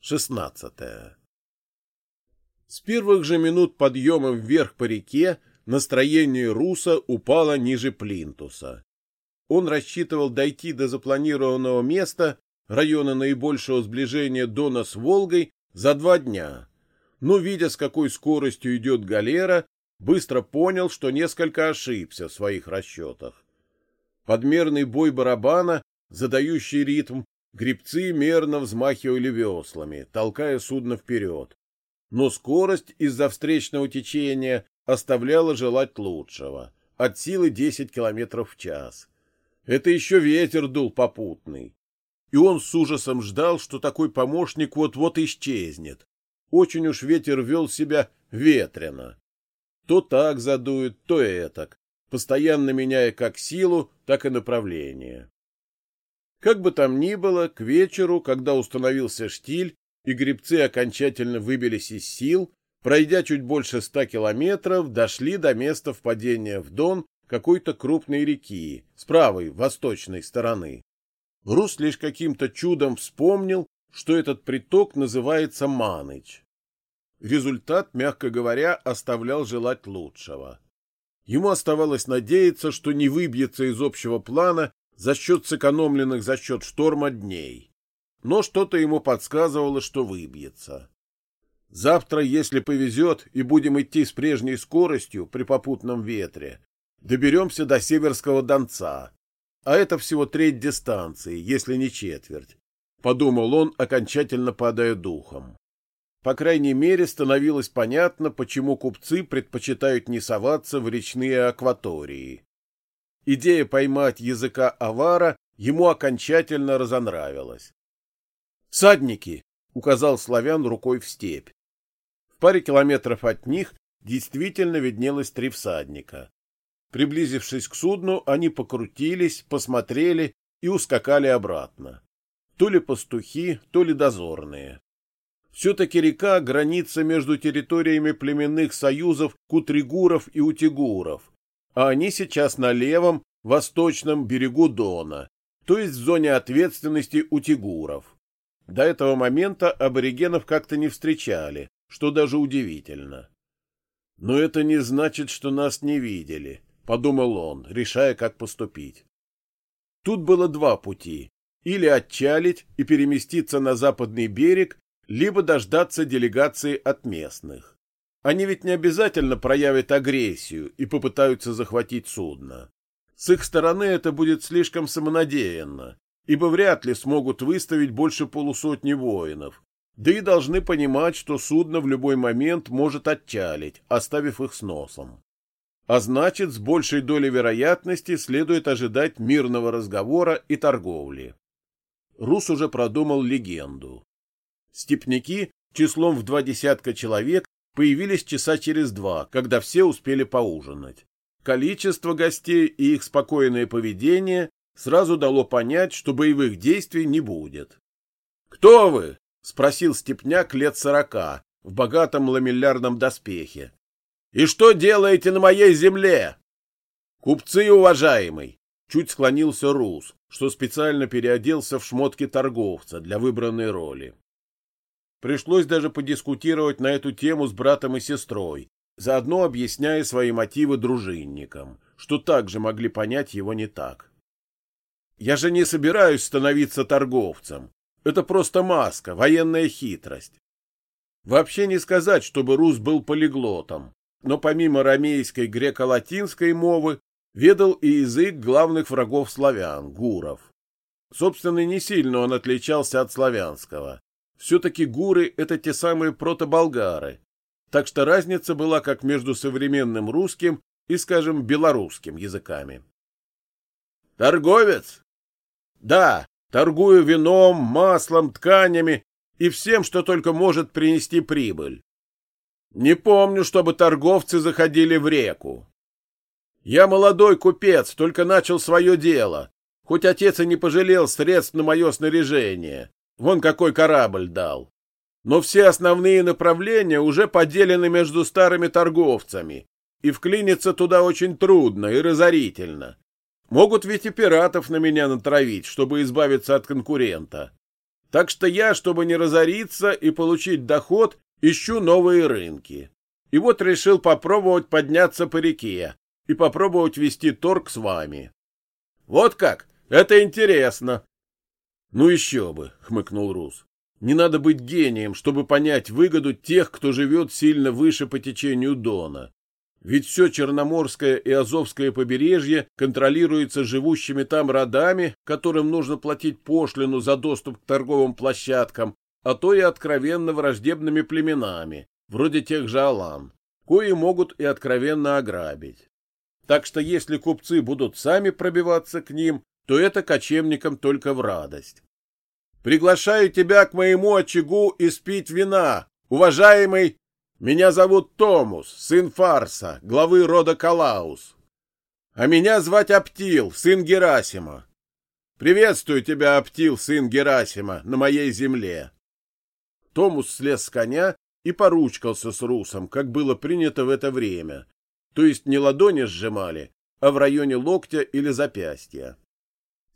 16. С первых же минут подъема вверх по реке настроение Руса упало ниже плинтуса. Он рассчитывал дойти до запланированного места, района наибольшего сближения Дона с Волгой, за два дня. Но, видя, с какой скоростью идет галера, быстро понял, что несколько ошибся в своих расчетах. Подмерный бой барабана, задающий ритм, Гребцы мерно взмахивали веслами, толкая судно вперед. Но скорость из-за встречного течения оставляла желать лучшего, от силы 10 километров в час. Это еще ветер дул попутный. И он с ужасом ждал, что такой помощник вот-вот исчезнет. Очень уж ветер вел себя ветрено. То так задует, то этак, постоянно меняя как силу, так и направление. Как бы там ни было, к вечеру, когда установился штиль и гребцы окончательно выбились из сил, пройдя чуть больше ста километров, дошли до места впадения в Дон какой-то крупной реки с правой, восточной стороны. Рус лишь каким-то чудом вспомнил, что этот приток называется Маныч. Результат, мягко говоря, оставлял желать лучшего. Ему оставалось надеяться, что не выбьется из общего плана за счет сэкономленных за счет шторма дней. Но что-то ему подсказывало, что выбьется. Завтра, если повезет, и будем идти с прежней скоростью при попутном ветре, доберемся до Северского Донца. А это всего треть дистанции, если не четверть. Подумал он, окончательно падая духом. По крайней мере, становилось понятно, почему купцы предпочитают не соваться в речные акватории. Идея поймать языка авара ему окончательно разонравилась. «Садники!» — указал славян рукой в степь. В паре километров от них действительно виднелось три всадника. Приблизившись к судну, они покрутились, посмотрели и ускакали обратно. То ли пастухи, то ли дозорные. Все-таки река — граница между территориями племенных союзов кутригуров и утигуров, а они сейчас на левом, восточном берегу Дона, то есть в зоне ответственности у тигуров. До этого момента аборигенов как-то не встречали, что даже удивительно. Но это не значит, что нас не видели, подумал он, решая, как поступить. Тут было два пути: или отчалить и переместиться на западный берег, либо дождаться делегации от местных. Они ведь не обязательно проявят агрессию и попытаются захватить судно. С их стороны это будет слишком самонадеянно, ибо вряд ли смогут выставить больше полусотни воинов, да и должны понимать, что судно в любой момент может отчалить, оставив их с носом. А значит, с большей долей вероятности следует ожидать мирного разговора и торговли. Рус уже продумал легенду. Степняки числом в два десятка человек появились часа через два, когда все успели поужинать. Количество гостей и их спокойное поведение сразу дало понять, что боевых действий не будет. «Кто вы?» — спросил степняк лет сорока в богатом ламеллярном доспехе. «И что делаете на моей земле?» «Купцы, уважаемый!» — чуть склонился Рус, что специально переоделся в шмотки торговца для выбранной роли. Пришлось даже подискутировать на эту тему с братом и сестрой, заодно объясняя свои мотивы дружинникам, что также могли понять его не так. «Я же не собираюсь становиться торговцем. Это просто маска, военная хитрость. Вообще не сказать, чтобы Рус был полиглотом, но помимо ромейской греко-латинской мовы ведал и язык главных врагов славян, гуров. Собственно, не сильно он отличался от славянского, все-таки гуры — это те самые протоболгары, так что разница была как между современным русским и, скажем, белорусским языками. «Торговец?» «Да, торгую вином, маслом, тканями и всем, что только может принести прибыль. Не помню, чтобы торговцы заходили в реку. Я молодой купец, только начал свое дело, хоть отец и не пожалел средств на мое снаряжение. Вон какой корабль дал. Но все основные направления уже поделены между старыми торговцами, и вклиниться туда очень трудно и разорительно. Могут ведь и пиратов на меня натравить, чтобы избавиться от конкурента. Так что я, чтобы не разориться и получить доход, ищу новые рынки. И вот решил попробовать подняться по реке и попробовать вести торг с вами. Вот как? Это интересно. Ну еще бы, хмыкнул Рус. Не надо быть гением, чтобы понять выгоду тех, кто живет сильно выше по течению Дона. Ведь все Черноморское и Азовское побережье контролируется живущими там родами, которым нужно платить пошлину за доступ к торговым площадкам, а то и откровенно враждебными племенами, вроде тех же Алан, кои могут и откровенно ограбить. Так что если купцы будут сами пробиваться к ним, то это кочевникам только в радость. Приглашаю тебя к моему очагу и спить вина, уважаемый меня зовут Томус, сын Фарса, главы рода Калаус. А меня звать Аптил, сын Герасима. Приветствую тебя, Аптил, сын Герасима, на моей земле. Томус слез с коня и поручкался с Русом, как было принято в это время. То есть не ладони сжимали, а в районе локтя или запястья.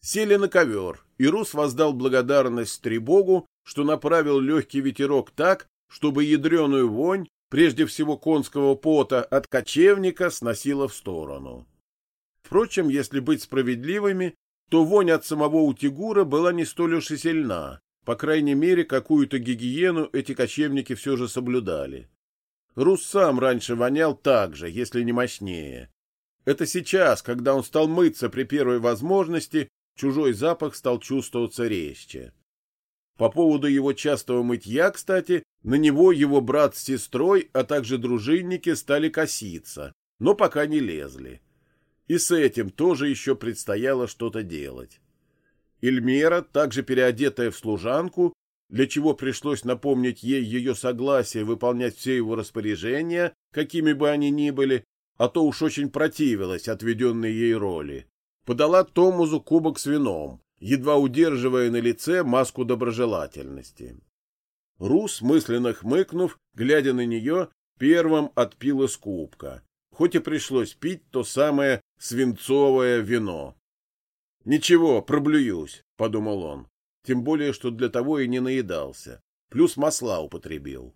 Сели на ковер, и Рус воздал благодарность Стребогу, что направил легкий ветерок так, чтобы ядреную вонь, прежде всего конского пота, от кочевника сносила в сторону. Впрочем, если быть справедливыми, то вонь от самого утигура была не столь уж и сильна, по крайней мере, какую-то гигиену эти кочевники все же соблюдали. Рус сам раньше вонял так же, если не мощнее. Это сейчас, когда он стал мыться при первой возможности, чужой запах стал чувствоваться резче. По поводу его частого мытья, кстати, на него его брат с сестрой, а также дружинники стали коситься, но пока не лезли. И с этим тоже еще предстояло что-то делать. Эльмера, также переодетая в служанку, для чего пришлось напомнить ей ее согласие выполнять все его распоряжения, какими бы они ни были, а то уж очень противилась отведенной ей роли, подала Томузу кубок с вином, едва удерживая на лице маску доброжелательности. Рус, мысленно хмыкнув, глядя на нее, первым отпил из кубка, хоть и пришлось пить то самое свинцовое вино. «Ничего, проблююсь», — подумал он, тем более, что для того и не наедался, плюс масла употребил.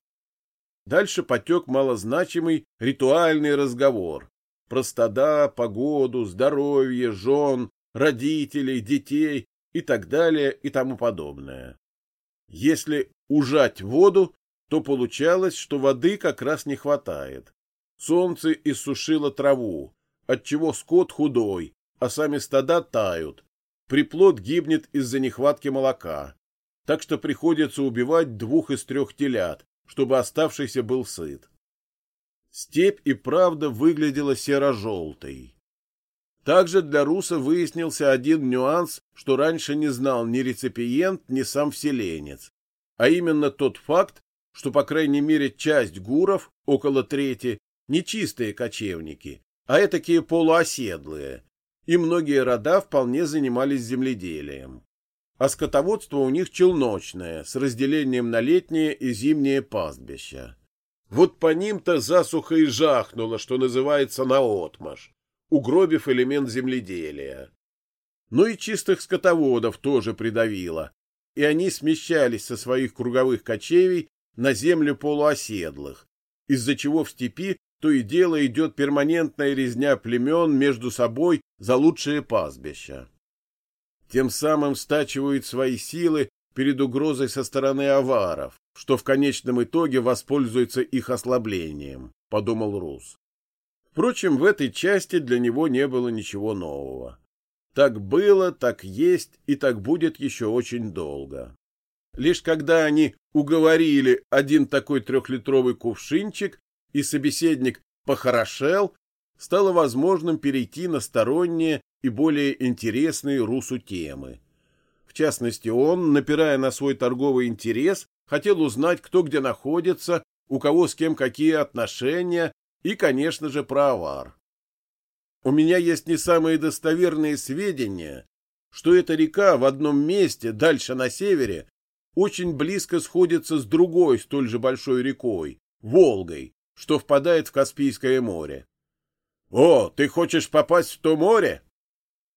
Дальше потек малозначимый ритуальный разговор про стада, погоду, здоровье, жен, родителей, детей и так далее и тому подобное. Если ужать воду, то получалось, что воды как раз не хватает. Солнце иссушило траву, отчего скот худой, а сами стада тают. Приплод гибнет из-за нехватки молока, так что приходится убивать двух из трех телят, чтобы оставшийся был сыт. Степь и правда выглядела серо-желтой. Также для Руса выяснился один нюанс, что раньше не знал ни реципиент, ни сам вселенец, а именно тот факт, что, по крайней мере, часть гуров, около трети, не чистые кочевники, а этакие полуоседлые, и многие рода вполне занимались земледелием. А скотоводство у них челночное, с разделением на летнее и зимнее пастбища. Вот по ним-то засуха и жахнуло, что называется, наотмашь угробив элемент земледелия. Но и чистых скотоводов тоже придавило, и они смещались со своих круговых кочевий на землю полуоседлых, из-за чего в степи то и дело идет перманентная резня племен между собой за лучшие пастбища. Тем самым стачивают свои силы перед угрозой со стороны аваров, что в конечном итоге воспользуется их ослаблением, подумал Рус. Впрочем, в этой части для него не было ничего нового. Так было, так есть и так будет еще очень долго. Лишь когда они уговорили один такой трехлитровый кувшинчик, и собеседник похорошел, стало возможным перейти на сторонние и более интересные Русу темы. Частности, он, напирая на свой торговый интерес, хотел узнать, кто где находится, у кого с кем какие отношения и, конечно же, про авар. У меня есть не самые достоверные сведения, что эта река в одном месте, дальше на севере, очень близко сходится с другой столь же большой рекой, Волгой, что впадает в Каспийское море. О, ты хочешь попасть в то море?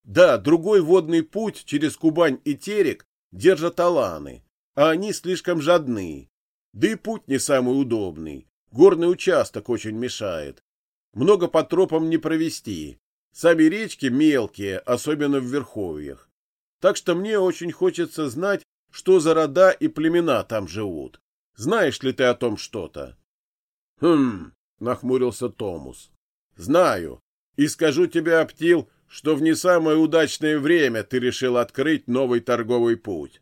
Да, другой водный путь через Кубань и Терек держат Аланы, а они слишком жадны. Да и путь не самый удобный. Горный участок очень мешает. Много по тропам не провести. Сами речки мелкие, особенно в верховьях. Так что мне очень хочется знать, что за рода и племена там живут. Знаешь ли ты о том что-то? — Хм, — нахмурился Томус. — Знаю. И скажу тебе, Аптил, что в не самое удачное время ты решил открыть новый торговый путь.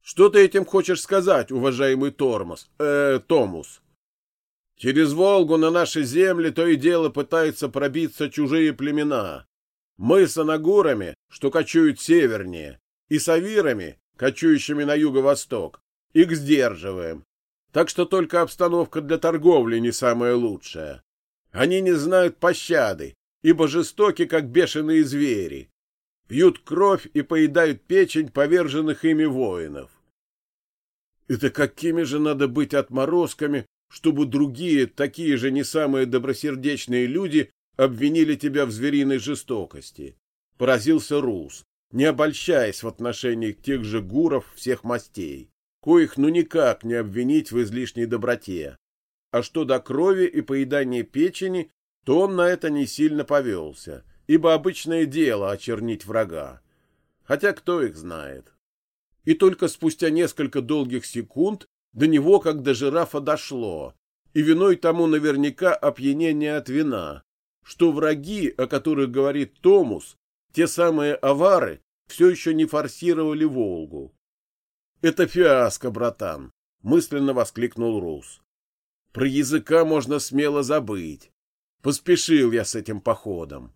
Что ты этим хочешь сказать, уважаемый Тормоз, э, Томус? Через Волгу на наши земли то и дело пытаются пробиться чужие племена. Мы с анагурами, что кочуют севернее, и с авирами, кочующими на юго-восток, их сдерживаем. Так что только обстановка для торговли не самая лучшая. Они не знают пощады, ибо жестоки, как бешеные звери пьют кровь и поедают печень поверженных ими воинов. Это какими же надо быть отморозками, чтобы другие, такие же не самые добросердечные люди, обвинили тебя в звериной жестокости? Поразился Рус, не обольщаясь в отношении тех же гуров всех мастей, коих ну никак не обвинить в излишней доброте. А что до крови и поедания печени, то он на это не сильно повелся, ибо обычное дело очернить врага. Хотя кто их знает. И только спустя несколько долгих секунд до него, как до жирафа, дошло, и виной тому наверняка опьянение от вина, что враги, о которых говорит Томус, те самые авары, все еще не форсировали Волгу. «Это фиаско, братан!» — мысленно воскликнул Рус. «Про языка можно смело забыть. Поспешил я с этим походом.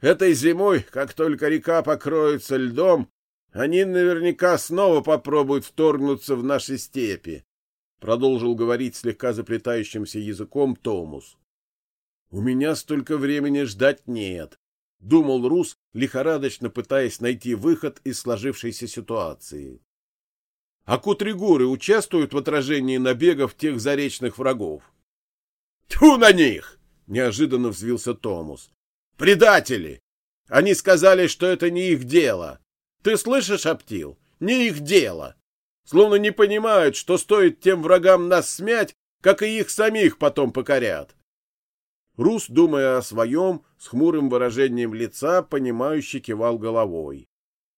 Этой зимой, как только река покроется льдом, они наверняка снова попробуют вторгнуться в наши степи, продолжил говорить слегка заплетающимся языком Томус. У меня столько времени ждать нет, думал Рус, лихорадочно пытаясь найти выход из сложившейся ситуации. А кутригуры участвуют в отражении набегов тех заречных врагов. Тьфу на них! Неожиданно взвился Томус. Предатели! Они сказали, что это не их дело. Ты слышишь, Аптил? Не их дело. Словно не понимают, что стоит тем врагам нас смять, как и их самих потом покорят. Рус, думая о своем, с хмурым выражением лица, понимающе кивал головой.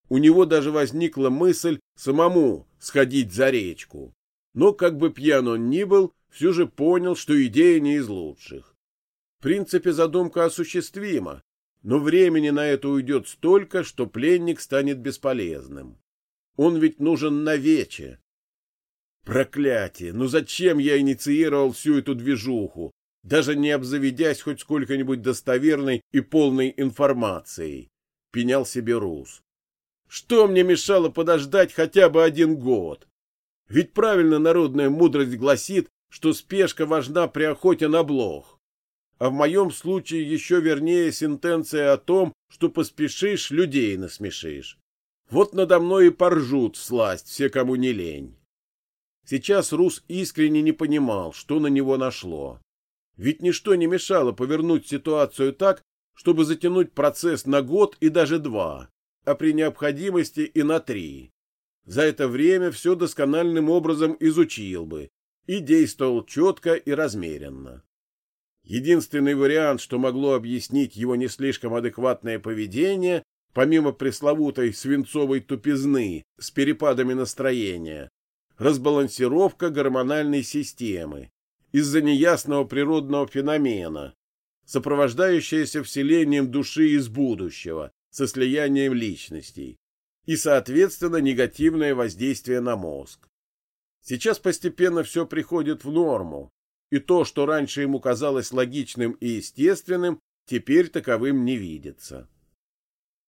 У него даже возникла мысль самому сходить за речку. Но, как бы пьян он ни был, все же понял, что идея не из лучших. В принципе, задумка осуществима, но времени на это уйдет столько, что пленник станет бесполезным. Он ведь нужен навече. Проклятие! Ну зачем я инициировал всю эту движуху, даже не обзаведясь хоть сколько-нибудь достоверной и полной информацией? Пенял себе Рус. Что мне мешало подождать хотя бы один год? Ведь правильно народная мудрость гласит, что спешка важна при охоте на блох а в моем случае еще вернее сентенция о том, что поспешишь, людей насмешишь. Вот надо мной и поржут сласть все, кому не лень. Сейчас Рус искренне не понимал, что на него нашло. Ведь ничто не мешало повернуть ситуацию так, чтобы затянуть процесс на год и даже два, а при необходимости и на три. За это время все доскональным образом изучил бы и действовал четко и размеренно. Единственный вариант, что могло объяснить его не слишком адекватное поведение, помимо пресловутой свинцовой тупизны с перепадами настроения, разбалансировка гормональной системы из-за неясного природного феномена, сопровождающаяся вселением души из будущего со слиянием личностей и, соответственно, негативное воздействие на мозг. Сейчас постепенно все приходит в норму, и то, что раньше ему казалось логичным и естественным, теперь таковым не видится.